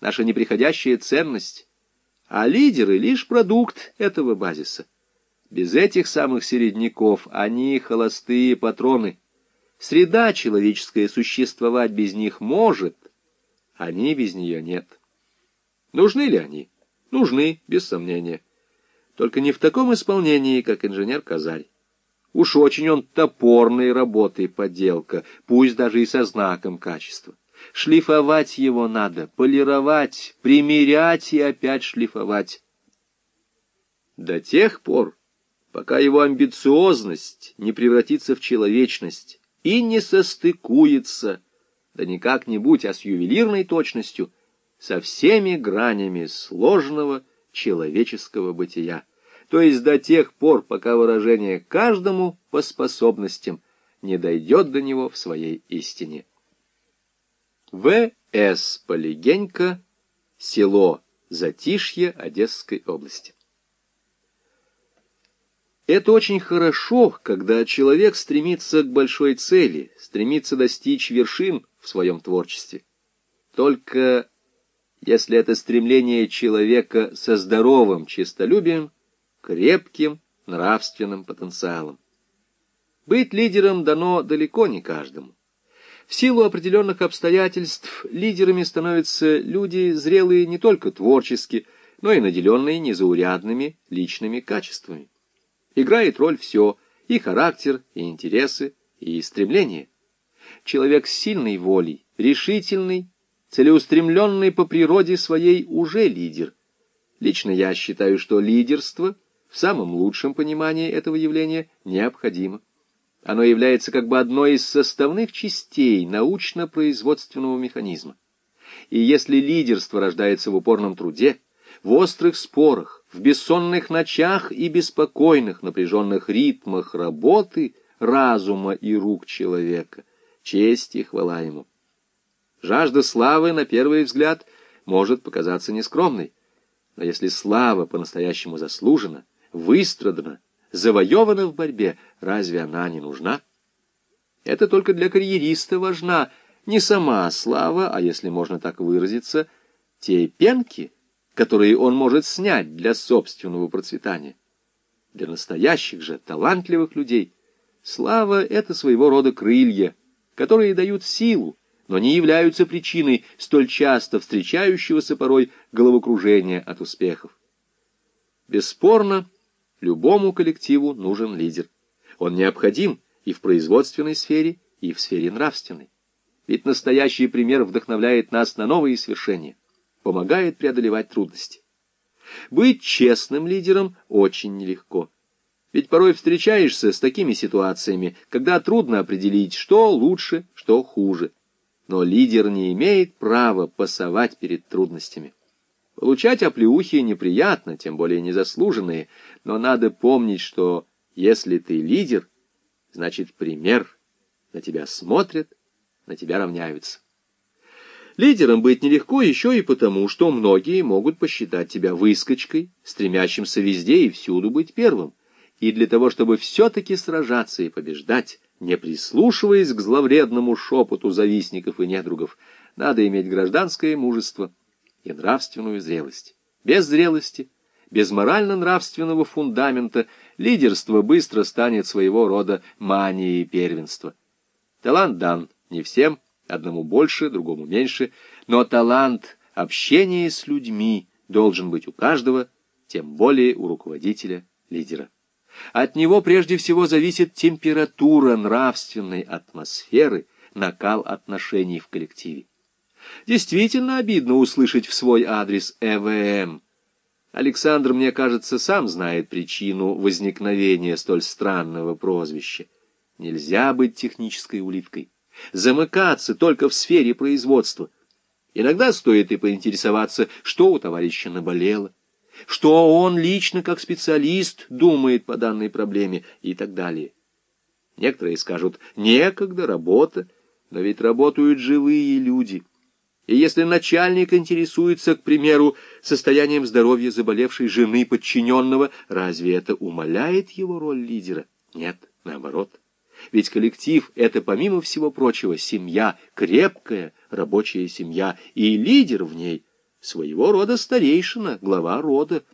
наша неприходящая ценность, а лидеры — лишь продукт этого базиса. Без этих самых середняков они холостые патроны. Среда человеческая существовать без них может, они без нее нет. Нужны ли они? Нужны, без сомнения. Только не в таком исполнении, как инженер Казарь. Уж очень он топорной работы поделка, пусть даже и со знаком качества. Шлифовать его надо, полировать, примерять и опять шлифовать. До тех пор, пока его амбициозность не превратится в человечность и не состыкуется, да не как-нибудь, а с ювелирной точностью, со всеми гранями сложного человеческого бытия. То есть до тех пор, пока выражение каждому по способностям не дойдет до него в своей истине. В. С. Полигенько, село Затишье Одесской области. Это очень хорошо, когда человек стремится к большой цели, стремится достичь вершин в своем творчестве. Только если это стремление человека со здоровым честолюбием, крепким нравственным потенциалом. Быть лидером дано далеко не каждому. В силу определенных обстоятельств лидерами становятся люди, зрелые не только творчески, но и наделенные незаурядными личными качествами. Играет роль все – и характер, и интересы, и стремления. Человек с сильной волей, решительный, целеустремленный по природе своей уже лидер. Лично я считаю, что лидерство в самом лучшем понимании этого явления необходимо. Оно является как бы одной из составных частей научно-производственного механизма. И если лидерство рождается в упорном труде, в острых спорах, в бессонных ночах и беспокойных напряженных ритмах работы, разума и рук человека. Честь и хвала ему. Жажда славы, на первый взгляд, может показаться нескромной. Но если слава по-настоящему заслужена, выстрадана, завоевана в борьбе, разве она не нужна? Это только для карьериста важна не сама слава, а, если можно так выразиться, те пенки, которые он может снять для собственного процветания. Для настоящих же талантливых людей слава — это своего рода крылья, которые дают силу, но не являются причиной столь часто встречающегося порой головокружения от успехов. Бесспорно, любому коллективу нужен лидер. Он необходим и в производственной сфере, и в сфере нравственной. Ведь настоящий пример вдохновляет нас на новые свершения помогает преодолевать трудности. Быть честным лидером очень нелегко. Ведь порой встречаешься с такими ситуациями, когда трудно определить, что лучше, что хуже. Но лидер не имеет права пасовать перед трудностями. Получать оплеухи неприятно, тем более незаслуженные, но надо помнить, что если ты лидер, значит пример, на тебя смотрят, на тебя равняются. Лидером быть нелегко еще и потому, что многие могут посчитать тебя выскочкой, стремящимся везде и всюду быть первым. И для того, чтобы все-таки сражаться и побеждать, не прислушиваясь к зловредному шепоту завистников и недругов, надо иметь гражданское мужество и нравственную зрелость. Без зрелости, без морально-нравственного фундамента лидерство быстро станет своего рода манией первенства. Талант дан не всем, Одному больше, другому меньше, но талант общения с людьми должен быть у каждого, тем более у руководителя, лидера. От него прежде всего зависит температура нравственной атмосферы, накал отношений в коллективе. Действительно обидно услышать в свой адрес ЭВМ. Александр, мне кажется, сам знает причину возникновения столь странного прозвища. Нельзя быть технической улиткой замыкаться только в сфере производства. Иногда стоит и поинтересоваться, что у товарища наболело, что он лично как специалист думает по данной проблеме и так далее. Некоторые скажут «некогда, работа», но ведь работают живые люди. И если начальник интересуется, к примеру, состоянием здоровья заболевшей жены подчиненного, разве это умаляет его роль лидера? Нет, наоборот. Ведь коллектив — это, помимо всего прочего, семья, крепкая рабочая семья, и лидер в ней своего рода старейшина, глава рода.